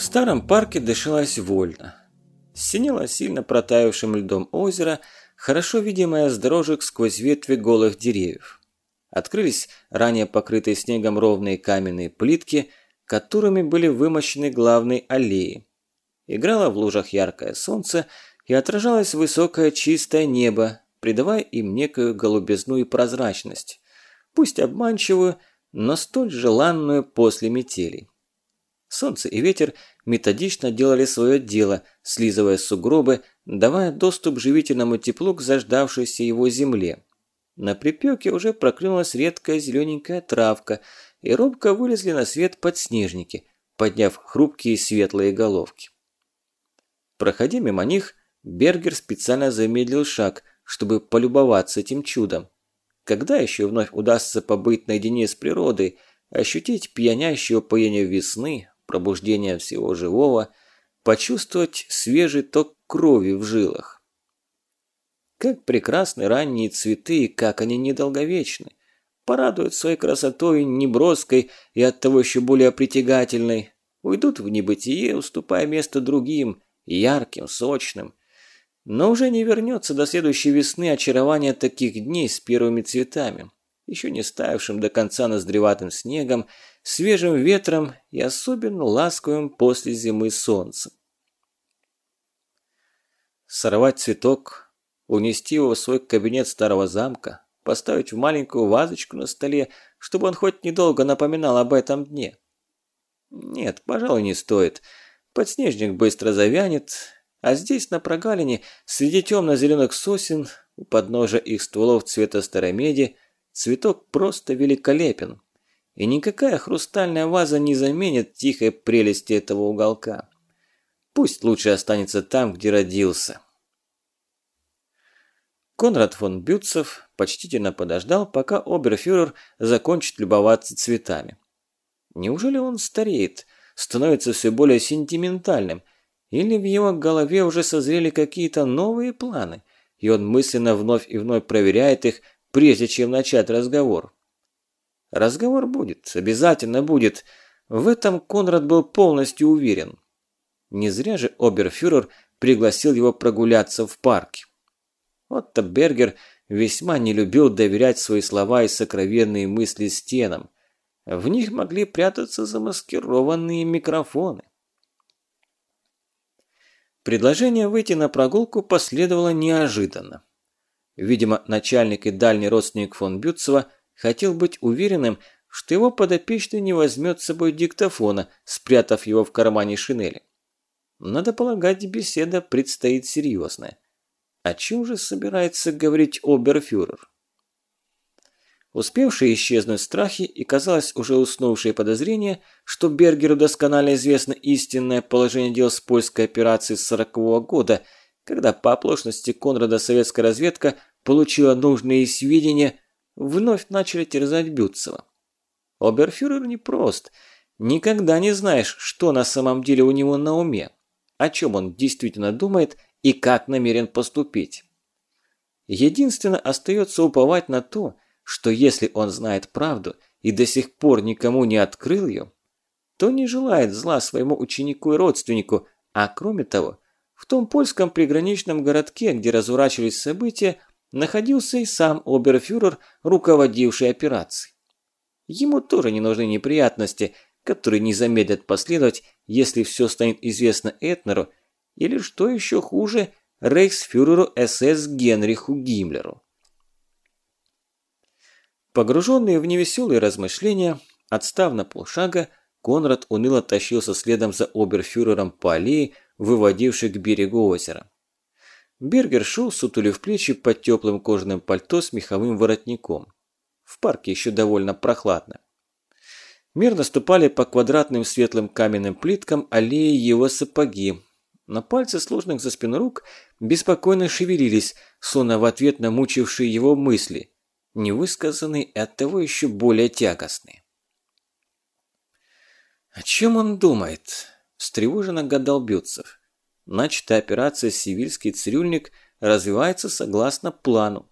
В старом парке дышалось вольно. Синело сильно протаявшим льдом озеро, хорошо видимое с дорожек сквозь ветви голых деревьев. Открылись ранее покрытые снегом ровные каменные плитки, которыми были вымощены главные аллеи. Играло в лужах яркое солнце и отражалось высокое чистое небо, придавая им некую голубизну и прозрачность, пусть обманчивую, но столь желанную после метели. Солнце и ветер методично делали свое дело, слизывая сугробы, давая доступ живительному теплу к заждавшейся его земле. На припеке уже проклюнулась редкая зелененькая травка, и робко вылезли на свет подснежники, подняв хрупкие светлые головки. Проходя мимо них, Бергер специально замедлил шаг, чтобы полюбоваться этим чудом. Когда еще вновь удастся побыть наедине с природой, ощутить пьянящее упоение весны, пробуждение всего живого, почувствовать свежий ток крови в жилах. Как прекрасны ранние цветы, как они недолговечны. Порадуют своей красотой неброской и оттого еще более притягательной. Уйдут в небытие, уступая место другим, ярким, сочным. Но уже не вернется до следующей весны очарование таких дней с первыми цветами еще не ставшим до конца ноздреватым снегом, свежим ветром и особенно ласковым после зимы солнцем. Сорвать цветок, унести его в свой кабинет старого замка, поставить в маленькую вазочку на столе, чтобы он хоть недолго напоминал об этом дне. Нет, пожалуй, не стоит. Подснежник быстро завянет, а здесь, на прогалине, среди темно-зеленых сосен, у подножия их стволов цвета старой меди, Цветок просто великолепен. И никакая хрустальная ваза не заменит тихой прелести этого уголка. Пусть лучше останется там, где родился. Конрад фон Бютцев почтительно подождал, пока оберфюрер закончит любоваться цветами. Неужели он стареет, становится все более сентиментальным, или в его голове уже созрели какие-то новые планы, и он мысленно вновь и вновь проверяет их, прежде чем начать разговор. Разговор будет, обязательно будет. В этом Конрад был полностью уверен. Не зря же оберфюрер пригласил его прогуляться в парке. Отто Бергер весьма не любил доверять свои слова и сокровенные мысли стенам. В них могли прятаться замаскированные микрофоны. Предложение выйти на прогулку последовало неожиданно. Видимо, начальник и дальний родственник фон Бютцева хотел быть уверенным, что его подопечный не возьмет с собой диктофона, спрятав его в кармане шинели. Надо полагать, беседа предстоит серьезная. О чем же собирается говорить оберфюрер? Успевшие исчезнуть страхи и, казалось, уже уснувшие подозрения, что Бергеру досконально известно истинное положение дел с польской операцией с 40 -го года – когда по оплошности Конрада советская разведка получила нужные сведения, вновь начали терзать Бютцева. Оберфюрер непрост. Никогда не знаешь, что на самом деле у него на уме, о чем он действительно думает и как намерен поступить. Единственно остается уповать на то, что если он знает правду и до сих пор никому не открыл ее, то не желает зла своему ученику и родственнику, а кроме того, в том польском приграничном городке, где разворачивались события, находился и сам оберфюрер, руководивший операцией. Ему тоже не нужны неприятности, которые не замедлят последовать, если все станет известно Этнеру, или, что еще хуже, рейхсфюреру СС Генриху Гиммлеру. Погруженный в невеселые размышления, отстав на полшага, Конрад уныло тащился следом за оберфюрером по аллее, выводившей к берегу озера. Бергер шел, сутулив плечи под теплым кожаным пальто с меховым воротником. В парке еще довольно прохладно. Мирно ступали по квадратным светлым каменным плиткам аллеи его сапоги. На пальцы сложных за спину рук беспокойно шевелились, словно в ответ на мучившие его мысли, невысказанные и оттого еще более тягостные. О чем он думает? Встревоженно гадал Бютцев. Начатая операция «Сивильский цирюльник» развивается согласно плану.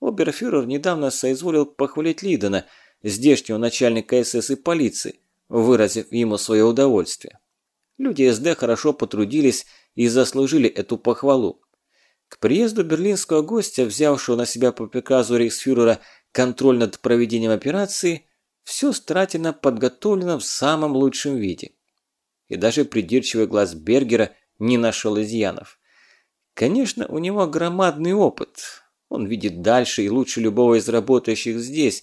Оберфюрер недавно соизволил похвалить Лидена, здешнего начальника СС и полиции, выразив ему свое удовольствие. Люди СД хорошо потрудились и заслужили эту похвалу. К приезду берлинского гостя, взявшего на себя по приказу рейхсфюрера контроль над проведением операции, все старательно подготовлено в самом лучшем виде. И даже придирчивый глаз Бергера не нашел изъянов. Конечно, у него громадный опыт. Он видит дальше и лучше любого из работающих здесь,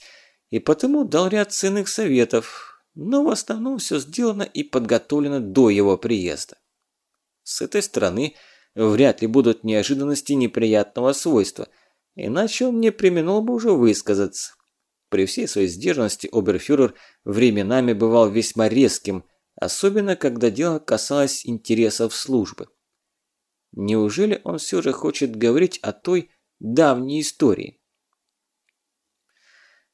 и потому дал ряд ценных советов, но в основном все сделано и подготовлено до его приезда. С этой стороны вряд ли будут неожиданности неприятного свойства, иначе он не применил бы уже высказаться. При всей своей сдержанности оберфюрер временами бывал весьма резким, особенно когда дело касалось интересов службы. Неужели он все же хочет говорить о той давней истории?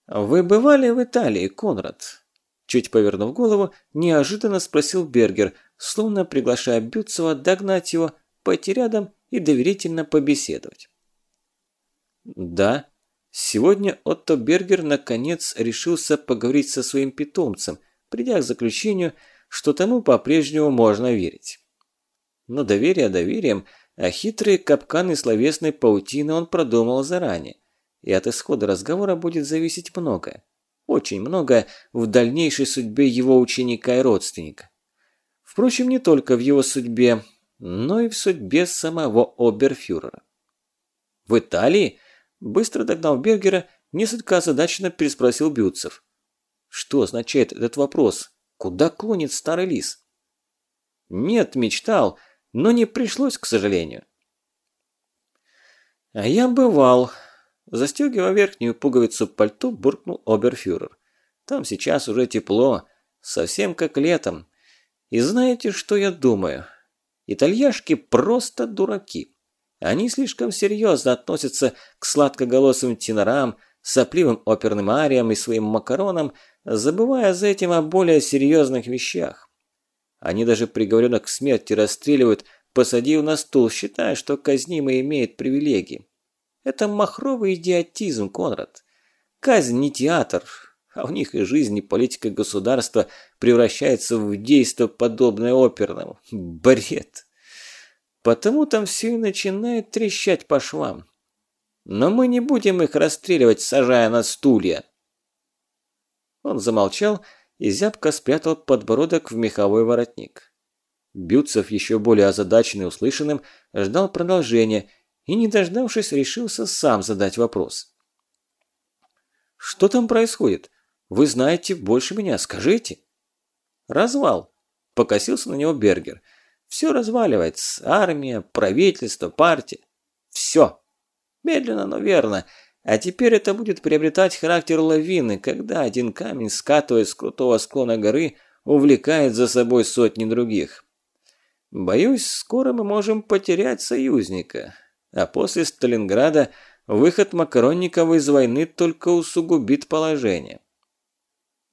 «Вы бывали в Италии, Конрад?» Чуть повернув голову, неожиданно спросил Бергер, словно приглашая Бютцева догнать его, пойти рядом и доверительно побеседовать. «Да», Сегодня Отто Бергер наконец решился поговорить со своим питомцем, придя к заключению, что тому по-прежнему можно верить. Но доверие доверием, а хитрые капканы словесной паутины он продумал заранее, и от исхода разговора будет зависеть многое, очень многое в дальнейшей судьбе его ученика и родственника. Впрочем, не только в его судьбе, но и в судьбе самого оберфюрера. В Италии – Быстро догнал Бергера, несколько озадаченно переспросил Бютцев. Что означает этот вопрос? Куда клонит старый лис? Нет, мечтал, но не пришлось, к сожалению. А я бывал. Застегивая верхнюю пуговицу пальто, буркнул оберфюрер. Там сейчас уже тепло, совсем как летом. И знаете, что я думаю? Итальяшки просто дураки. Они слишком серьезно относятся к сладкоголосым тенорам, сопливым оперным ариям и своим макаронам, забывая за этим о более серьезных вещах. Они даже приговоренных к смерти расстреливают, посадив на стул, считая, что казнимый имеет привилегии. Это махровый идиотизм, Конрад. Казнь не театр, а у них и жизнь, и политика государства превращается в действо, подобное оперному. Бред. Потому там все и начинает трещать по швам. Но мы не будем их расстреливать, сажая на стулья. Он замолчал и зябко спрятал подбородок в меховой воротник. Бютцев, еще более озадаченный услышанным, ждал продолжения и, не дождавшись, решился сам задать вопрос. «Что там происходит? Вы знаете больше меня, скажите». «Развал», – покосился на него Бергер – все разваливается. Армия, правительство, партия. Все. Медленно, но верно. А теперь это будет приобретать характер лавины, когда один камень, скатываясь с крутого склона горы, увлекает за собой сотни других. Боюсь, скоро мы можем потерять союзника. А после Сталинграда выход Макаронникова из войны только усугубит положение.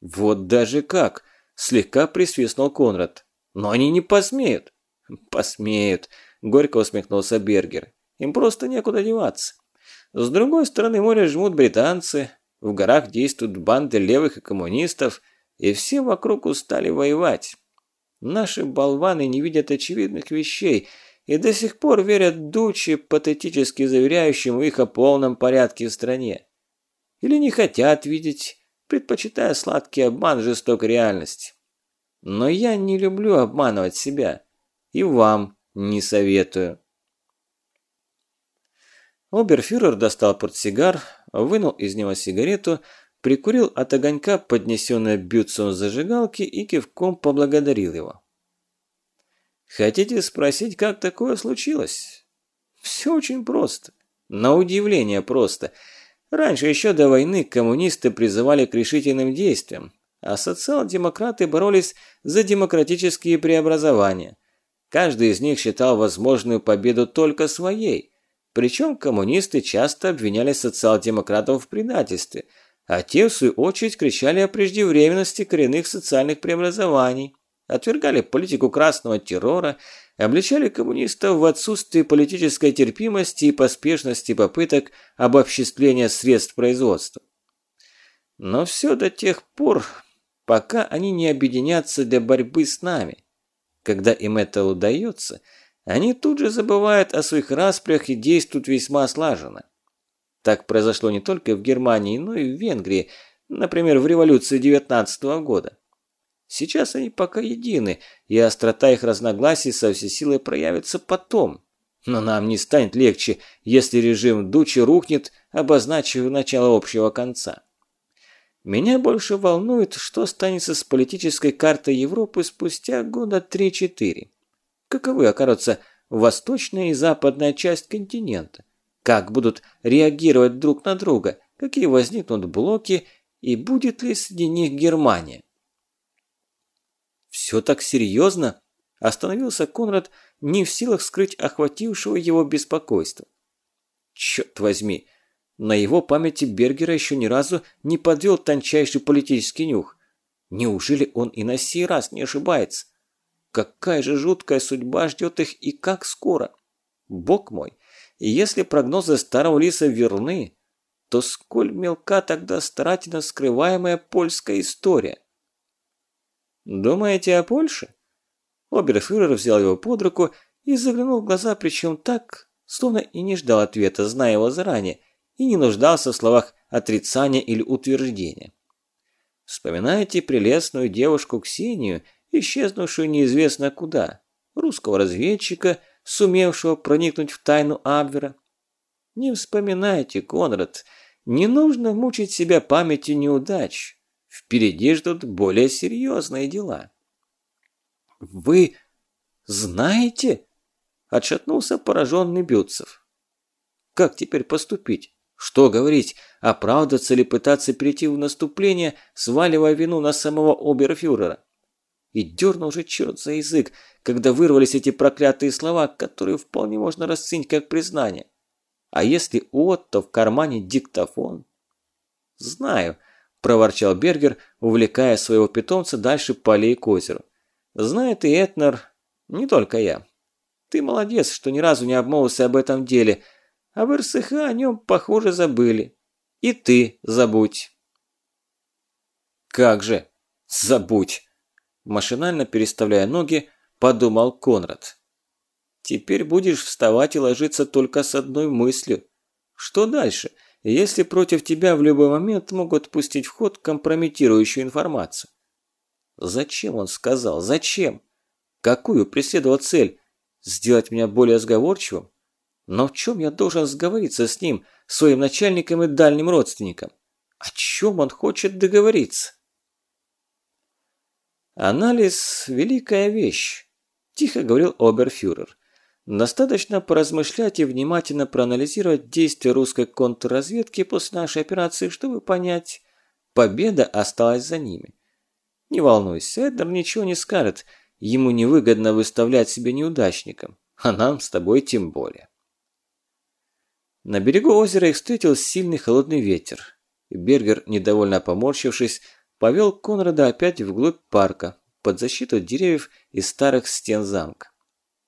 Вот даже как, слегка присвистнул Конрад. Но они не посмеют. «Посмеют», – горько усмехнулся Бергер. «Им просто некуда деваться. С другой стороны моря жмут британцы, в горах действуют банды левых и коммунистов, и все вокруг устали воевать. Наши болваны не видят очевидных вещей и до сих пор верят дуче, патетически заверяющему их о полном порядке в стране. Или не хотят видеть, предпочитая сладкий обман жестокой реальности. Но я не люблю обманывать себя и вам не советую. Оберфюрер достал портсигар, вынул из него сигарету, прикурил от огонька, поднесенной бютсом зажигалки и кивком поблагодарил его. «Хотите спросить, как такое случилось?» «Все очень просто. На удивление просто. Раньше еще до войны коммунисты призывали к решительным действиям, а социал-демократы боролись за демократические преобразования – Каждый из них считал возможную победу только своей. Причем коммунисты часто обвиняли социал-демократов в предательстве, а те, в свою очередь, кричали о преждевременности коренных социальных преобразований, отвергали политику красного террора, обличали коммунистов в отсутствии политической терпимости и поспешности попыток обобществления средств производства. Но все до тех пор, пока они не объединятся для борьбы с нами – Когда им это удается, они тут же забывают о своих распрях и действуют весьма слаженно. Так произошло не только в Германии, но и в Венгрии, например, в революции 19 -го года. Сейчас они пока едины, и острота их разногласий со всей силой проявится потом. Но нам не станет легче, если режим Дучи рухнет, обозначив начало общего конца. Меня больше волнует, что станется с политической картой Европы спустя года 3-4. Каковы окажутся восточная и западная часть континента? Как будут реагировать друг на друга? Какие возникнут блоки? И будет ли среди них Германия? «Все так серьезно?» – остановился Конрад, не в силах скрыть охватившего его беспокойство. «Черт возьми!» На его памяти Бергера еще ни разу не подвел тончайший политический нюх. Неужели он и на сей раз не ошибается? Какая же жуткая судьба ждет их и как скоро? Бог мой, если прогнозы старого лиса верны, то сколь мелка тогда старательно скрываемая польская история? Думаете о Польше? Оберфюрер взял его под руку и заглянул в глаза, причем так, словно и не ждал ответа, зная его заранее, и не нуждался в словах отрицания или утверждения. Вспоминаете прелестную девушку Ксению, исчезнувшую неизвестно куда, русского разведчика, сумевшего проникнуть в тайну Абвера? Не вспоминайте, Конрад, не нужно мучить себя памятью неудач. Впереди ждут более серьезные дела. «Вы знаете?» – отшатнулся пораженный Бютцев. «Как теперь поступить? Что говорить, оправдаться ли пытаться перейти в наступление, сваливая вину на самого оберфюрера? И дернул же черт за язык, когда вырвались эти проклятые слова, которые вполне можно расценить как признание. А если у Отто в кармане диктофон? «Знаю», – проворчал Бергер, увлекая своего питомца дальше по аллее к озеру. «Знает и Этнер, не только я. Ты молодец, что ни разу не обмолвился об этом деле – а в РСХ о нем, похоже, забыли. И ты забудь. Как же, забудь. Машинально переставляя ноги, подумал Конрад. Теперь будешь вставать и ложиться только с одной мыслью. Что дальше, если против тебя в любой момент могут пустить в ход компрометирующую информацию? Зачем он сказал? Зачем? Какую преследовал цель? Сделать меня более сговорчивым? Но в чем я должен сговориться с ним, своим начальником и дальним родственником? О чем он хочет договориться? Анализ – великая вещь, тихо говорил оберфюрер. Достаточно поразмышлять и внимательно проанализировать действия русской контрразведки после нашей операции, чтобы понять, победа осталась за ними. Не волнуйся, Эднер ничего не скажет, ему невыгодно выставлять себя неудачником, а нам с тобой тем более. На берегу озера их встретил сильный холодный ветер. Бергер, недовольно поморщившись, повел Конрада опять вглубь парка, под защиту деревьев и старых стен замка.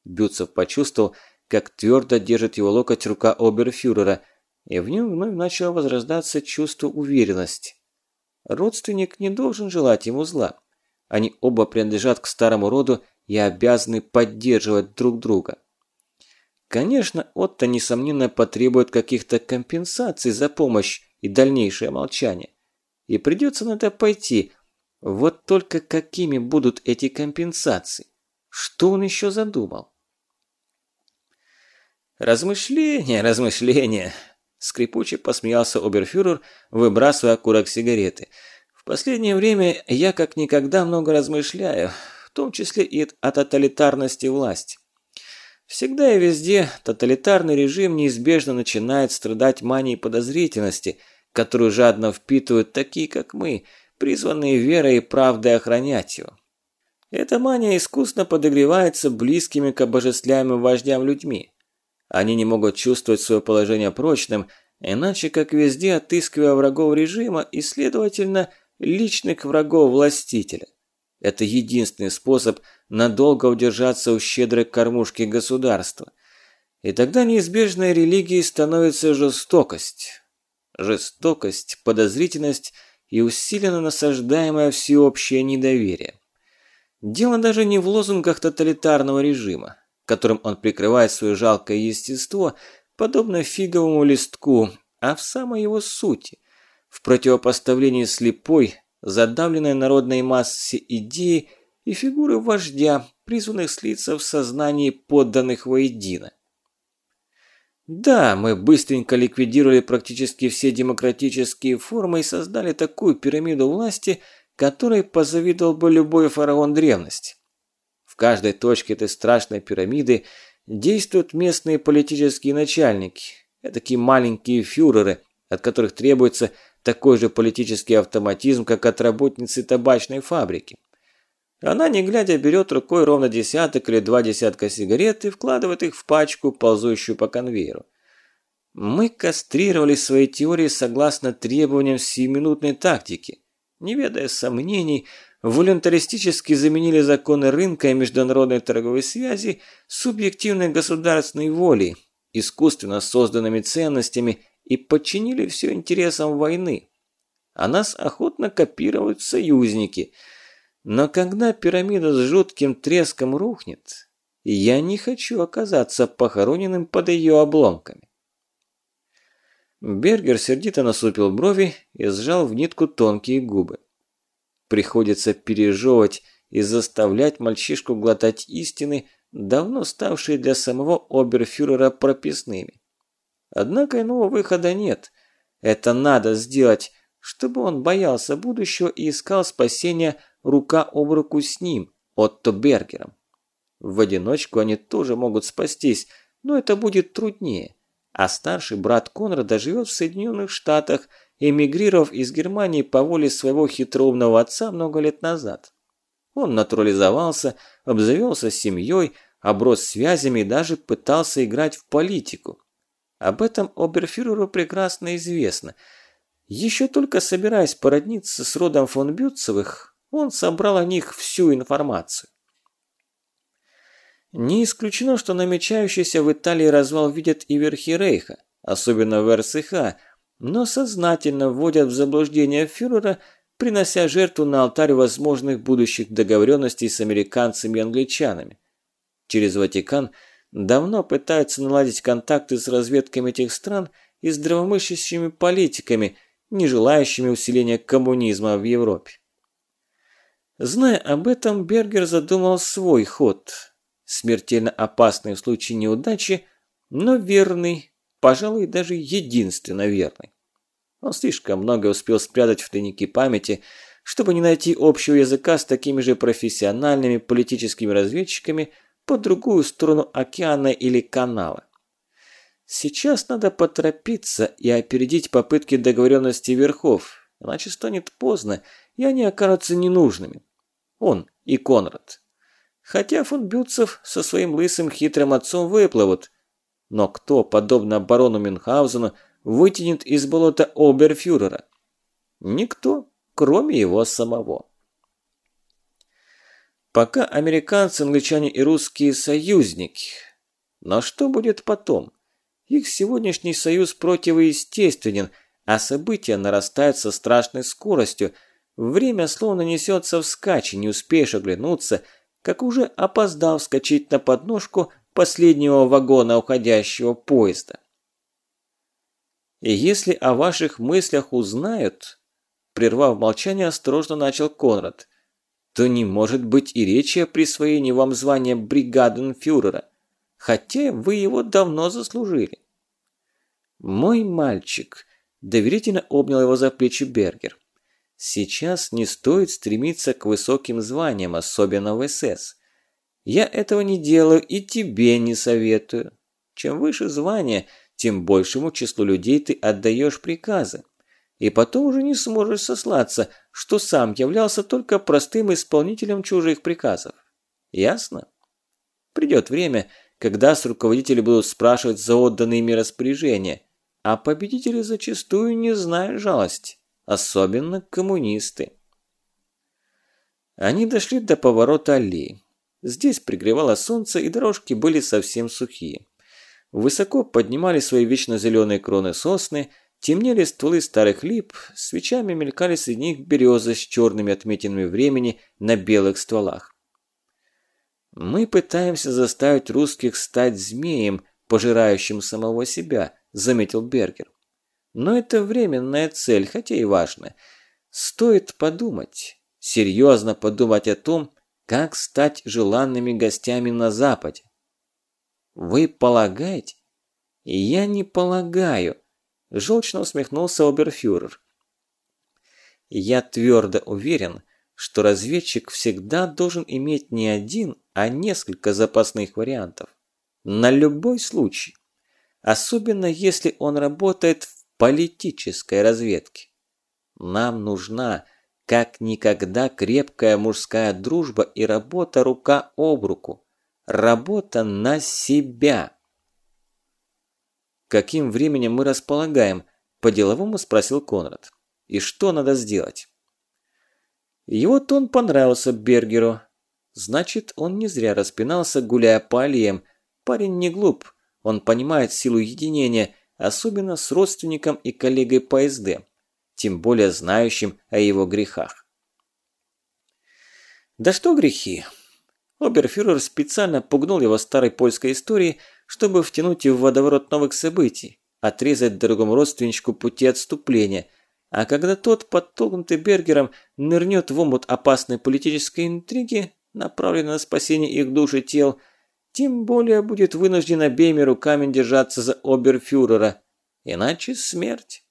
Бютцев почувствовал, как твердо держит его локоть рука оберфюрера, и в нем вновь начало возрождаться чувство уверенности. Родственник не должен желать ему зла. Они оба принадлежат к старому роду и обязаны поддерживать друг друга. Конечно, Отто, несомненно, потребует каких-то компенсаций за помощь и дальнейшее молчание. И придется на это пойти. Вот только какими будут эти компенсации? Что он еще задумал? Размышления, размышления. Скрипуче посмеялся оберфюрер, выбрасывая окурок сигареты. В последнее время я как никогда много размышляю, в том числе и о тоталитарности власти. Всегда и везде тоталитарный режим неизбежно начинает страдать манией подозрительности, которую жадно впитывают такие, как мы, призванные верой и правдой охранять его. Эта мания искусно подогревается близкими к обожествляемым вождям людьми. Они не могут чувствовать свое положение прочным, иначе как везде отыскивая врагов режима и, следовательно, личных врагов властителя. Это единственный способ надолго удержаться у щедрой кормушки государства. И тогда неизбежной религией становится жестокость. Жестокость, подозрительность и усиленно насаждаемое всеобщее недоверие. Дело даже не в лозунгах тоталитарного режима, которым он прикрывает свое жалкое естество, подобно фиговому листку, а в самой его сути, в противопоставлении слепой, задавленной народной массе идеи и фигуры вождя, призванных слиться в сознании подданных воедино. Да, мы быстренько ликвидировали практически все демократические формы и создали такую пирамиду власти, которой позавидовал бы любой фараон древности. В каждой точке этой страшной пирамиды действуют местные политические начальники, такие маленькие фюреры, от которых требуется такой же политический автоматизм, как от работницы табачной фабрики. Она, не глядя, берет рукой ровно десяток или два десятка сигарет и вкладывает их в пачку, ползущую по конвейеру. Мы кастрировали свои теории согласно требованиям сиюминутной тактики. Не ведая сомнений, волюнтаристически заменили законы рынка и международной торговой связи субъективной государственной волей, искусственно созданными ценностями и подчинили все интересам войны. А нас охотно копируют союзники – но когда пирамида с жутким треском рухнет, я не хочу оказаться похороненным под ее обломками. Бергер сердито насупил брови и сжал в нитку тонкие губы. Приходится пережевывать и заставлять мальчишку глотать истины, давно ставшие для самого оберфюрера прописными. Однако иного выхода нет. Это надо сделать, чтобы он боялся будущего и искал спасения рука об руку с ним, Отто Бергером. В одиночку они тоже могут спастись, но это будет труднее. А старший брат Конрада живет в Соединенных Штатах, эмигрировав из Германии по воле своего хитроумного отца много лет назад. Он натурализовался, обзавелся семьей, оброс связями и даже пытался играть в политику. Об этом оберфюреру прекрасно известно. Еще только собираясь породниться с родом фон Бютцевых, он собрал о них всю информацию. Не исключено, что намечающийся в Италии развал видят и верхи Рейха, особенно в РСХ, но сознательно вводят в заблуждение фюрера, принося жертву на алтарь возможных будущих договоренностей с американцами и англичанами. Через Ватикан давно пытаются наладить контакты с разведками этих стран и здравомыслящими политиками, не желающими усиления коммунизма в Европе. Зная об этом, Бергер задумал свой ход. Смертельно опасный в случае неудачи, но верный, пожалуй, даже единственно верный. Он слишком много успел спрятать в тайнике памяти, чтобы не найти общего языка с такими же профессиональными политическими разведчиками по другую сторону океана или канала. Сейчас надо поторопиться и опередить попытки договоренности верхов, иначе станет поздно, и они окажутся ненужными. Он и Конрад. Хотя фон Бютцев со своим лысым хитрым отцом выплывут. Но кто, подобно барону Мюнхгаузену, вытянет из болота оберфюрера? Никто, кроме его самого. Пока американцы, англичане и русские союзники. Но что будет потом? Их сегодняшний союз противоестественен, а события нарастают со страшной скоростью – Время словно несется вскачь, не успеешь оглянуться, как уже опоздал вскочить на подножку последнего вагона уходящего поезда. И если о ваших мыслях узнают, прервав молчание, осторожно начал Конрад, то не может быть и речи о присвоении вам звания бригаденфюрера, хотя вы его давно заслужили. Мой мальчик, доверительно обнял его за плечи Бергер. Сейчас не стоит стремиться к высоким званиям, особенно в СС. Я этого не делаю и тебе не советую. Чем выше звание, тем большему числу людей ты отдаешь приказы. И потом уже не сможешь сослаться, что сам являлся только простым исполнителем чужих приказов. Ясно? Придет время, когда с руководителей будут спрашивать за отданные ими распоряжения, а победители зачастую не знают жалости особенно коммунисты. Они дошли до поворота аллеи. Здесь пригревало солнце, и дорожки были совсем сухие. Высоко поднимали свои вечно зеленые кроны сосны, темнели стволы старых лип, свечами мелькали среди них березы с черными отметинами времени на белых стволах. Мы пытаемся заставить русских стать змеем, пожирающим самого себя, заметил Бергер. Но это временная цель, хотя и важная. Стоит подумать, серьезно подумать о том, как стать желанными гостями на Западе. Вы полагаете? Я не полагаю, желчно усмехнулся оберфюрер. Я твердо уверен, что разведчик всегда должен иметь не один, а несколько запасных вариантов. На любой случай. Особенно если он работает в политической разведке. Нам нужна как никогда крепкая мужская дружба и работа рука об руку. Работа на себя. Каким временем мы располагаем? По-деловому спросил Конрад. И что надо сделать? Его тон понравился Бергеру. Значит, он не зря распинался, гуляя по аллеям. Парень не глуп, он понимает силу единения, особенно с родственником и коллегой по СД, тем более знающим о его грехах. Да что грехи? Оберфюрер специально пугнул его старой польской историей, чтобы втянуть его в водоворот новых событий, отрезать другому родственничку пути отступления – а когда тот, подтолкнутый Бергером, нырнет в омут опасной политической интриги, направленной на спасение их душ и тел, тем более будет вынужден обеими руками держаться за оберфюрера. Иначе смерть.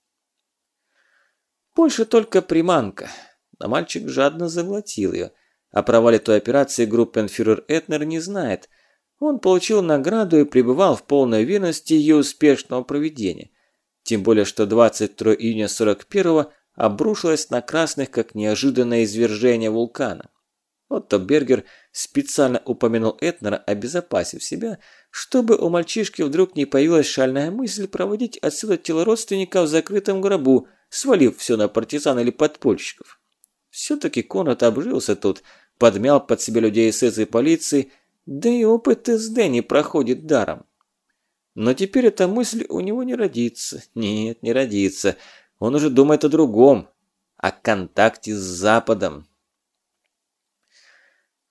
Больше только приманка. Но мальчик жадно заглотил ее. О провале той операции группенфюрер Этнер не знает. Он получил награду и пребывал в полной уверенности ее успешного проведения. Тем более, что 23 июня 41-го обрушилось на красных как неожиданное извержение вулкана. Отто Бергер специально упомянул Этнера, обезопасив себя, чтобы у мальчишки вдруг не появилась шальная мысль проводить отсюда тело родственника в закрытом гробу, свалив все на партизан или подпольщиков. Все-таки Конрад обжился тут, подмял под себя людей СС и полиции, да и опыт СД не проходит даром. Но теперь эта мысль у него не родится. Нет, не родится. Он уже думает о другом. О контакте с Западом.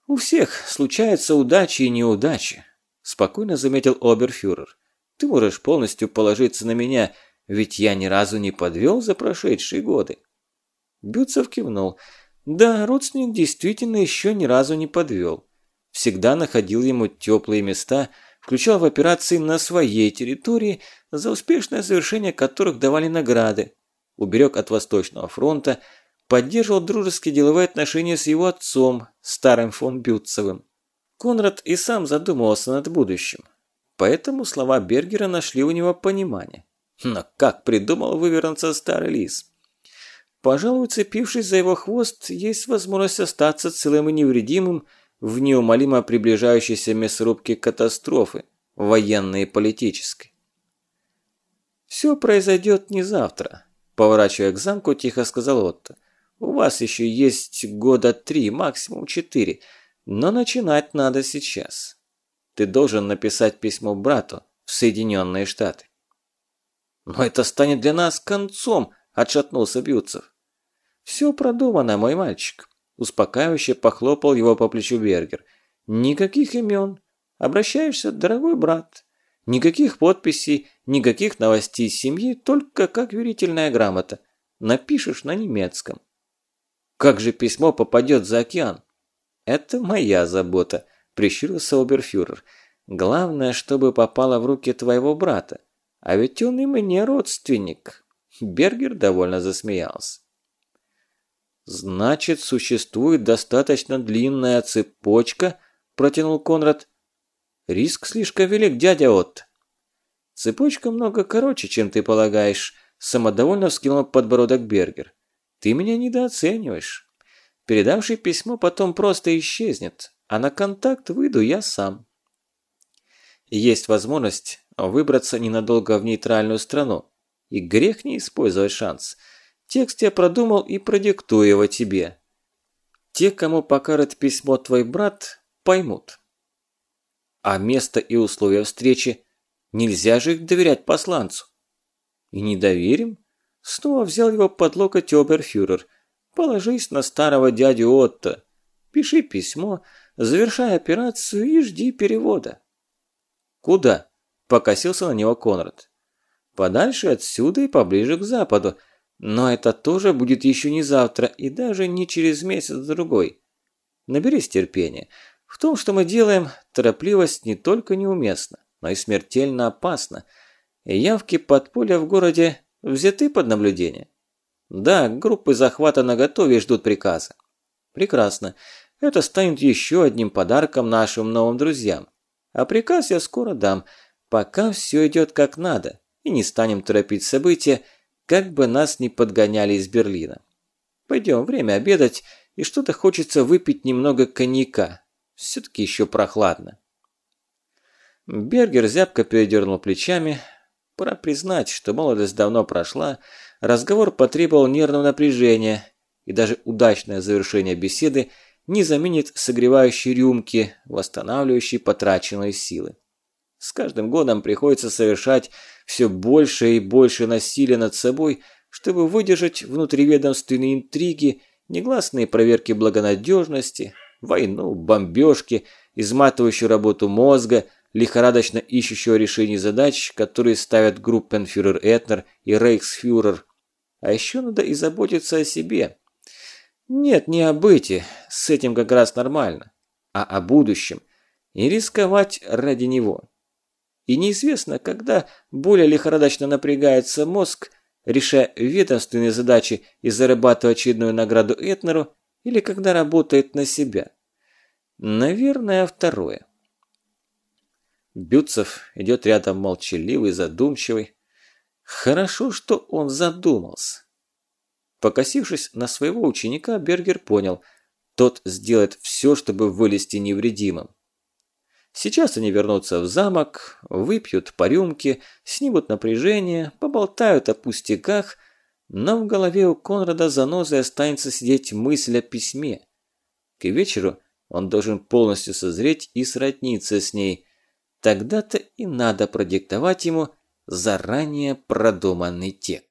«У всех случаются удачи и неудачи», – спокойно заметил оберфюрер. «Ты можешь полностью положиться на меня, ведь я ни разу не подвел за прошедшие годы». Бютцев кивнул. Да, родственник действительно еще ни разу не подвел. Всегда находил ему теплые места – включал в операции на своей территории, за успешное завершение которых давали награды, уберег от Восточного фронта, поддерживал дружеские деловые отношения с его отцом, старым фон Бютцевым. Конрад и сам задумывался над будущим, поэтому слова Бергера нашли у него понимание. Но как придумал вывернуться старый лис? Пожалуй, цепившись за его хвост, есть возможность остаться целым и невредимым, в неумолимо приближающейся мясорубке катастрофы, военной и политической. «Все произойдет не завтра», – поворачивая к замку, тихо сказал Отто. «У вас еще есть года три, максимум четыре, но начинать надо сейчас. Ты должен написать письмо брату в Соединенные Штаты». «Но это станет для нас концом», – отшатнулся Бютцев. «Все продумано, мой мальчик. Успокаивающе похлопал его по плечу Бергер. «Никаких имен. Обращаешься, дорогой брат. Никаких подписей, никаких новостей семьи, только как верительная грамота. Напишешь на немецком. Как же письмо попадет за океан? Это моя забота, прищурился оберфюрер. Главное, чтобы попало в руки твоего брата. А ведь он и мне родственник. Бергер довольно засмеялся. «Значит, существует достаточно длинная цепочка», – протянул Конрад. «Риск слишком велик, дядя Отто». «Цепочка много короче, чем ты полагаешь», – самодовольно вскинул подбородок Бергер. «Ты меня недооцениваешь. Передавший письмо потом просто исчезнет, а на контакт выйду я сам». Есть возможность выбраться ненадолго в нейтральную страну, и грех не использовать шанс – Текст я продумал и продиктую его тебе. Те, кому покажет письмо твой брат, поймут. А место и условия встречи нельзя же их доверять посланцу. И не доверим? Снова взял его под локоть оберфюрер. Положись на старого дядю Отто. Пиши письмо, завершай операцию и жди перевода». «Куда?» – покосился на него Конрад. «Подальше отсюда и поближе к западу. Но это тоже будет еще не завтра и даже не через месяц-другой. Наберись терпения. В том, что мы делаем, торопливость не только неуместна, но и смертельно опасна. Явки подполья в городе взяты под наблюдение. Да, группы захвата наготове ждут приказа. Прекрасно. Это станет еще одним подарком нашим новым друзьям. А приказ я скоро дам, пока все идет как надо, и не станем торопить события, как бы нас ни подгоняли из Берлина. Пойдем, время обедать, и что-то хочется выпить немного коньяка. Все-таки еще прохладно. Бергер зябко передернул плечами. Пора признать, что молодость давно прошла, разговор потребовал нервного напряжения, и даже удачное завершение беседы не заменит согревающей рюмки, восстанавливающей потраченные силы. С каждым годом приходится совершать все больше и больше насилия над собой, чтобы выдержать внутриведомственные интриги, негласные проверки благонадежности, войну, бомбежки, изматывающую работу мозга, лихорадочно ищущего решений задач, которые ставят группенфюрер Этнер и рейхсфюрер. А еще надо и заботиться о себе. Нет, не о быте, с этим как раз нормально, а о будущем, и рисковать ради него. И неизвестно, когда более лихорадочно напрягается мозг, решая ведомственные задачи и зарабатывая очередную награду Этнеру, или когда работает на себя. Наверное, второе. Бютцев идет рядом молчаливый, задумчивый. Хорошо, что он задумался. Покосившись на своего ученика, Бергер понял, тот сделает все, чтобы вылезти невредимым. Сейчас они вернутся в замок, выпьют по рюмке, снимут напряжение, поболтают о пустяках, но в голове у Конрада занозой останется сидеть мысль о письме. К вечеру он должен полностью созреть и сродниться с ней. Тогда-то и надо продиктовать ему заранее продуманный текст.